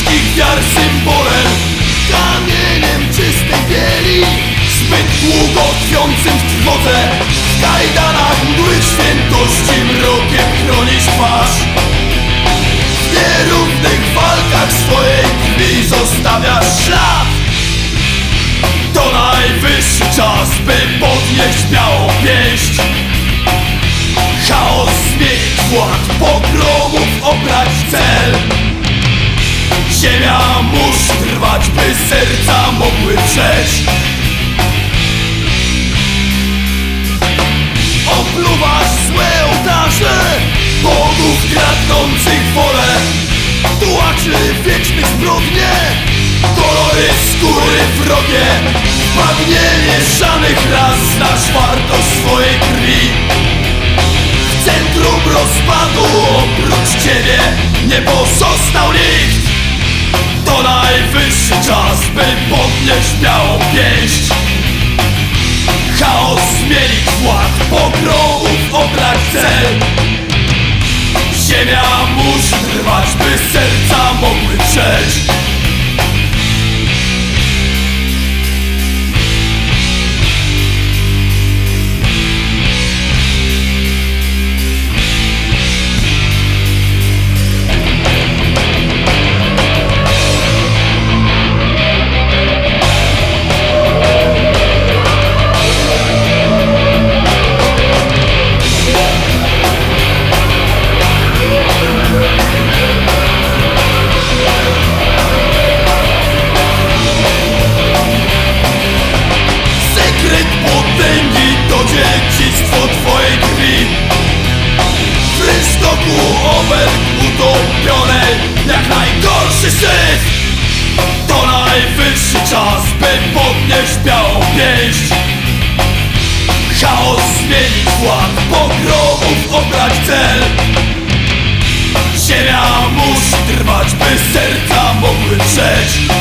wszystkich wiar symbolem Kamieniem czystej bieli. Zbyt długo tkwiącym w trwodze W kajdanach mgły świętości mrokiem chronisz twarz. W nierównych walkach swojej krwi zostawiasz ślad. To najwyższy czas, by podnieść białą pięść Chaos zmienić wład, pogromów by serca mogły przejść. Opluwasz złe ołtarze Bogów kradnących wolę Tułaczy wiecznych zbrodnie Kolory skóry wrogie. Bagnie mieszanych raz Znasz wartość swojej krwi czas, by podnieść białą pięść Chaos zmienić wład, pogromów obrać cel Ziemia musi trwać, by serca mogły przejść obelg utopionej Jak najgorszy syf. To najwyższy czas, by podnieść białą pięść. Chaos zmienić wład, pogromów obrać cel. Ziemia musi trwać, by serca mogły przejść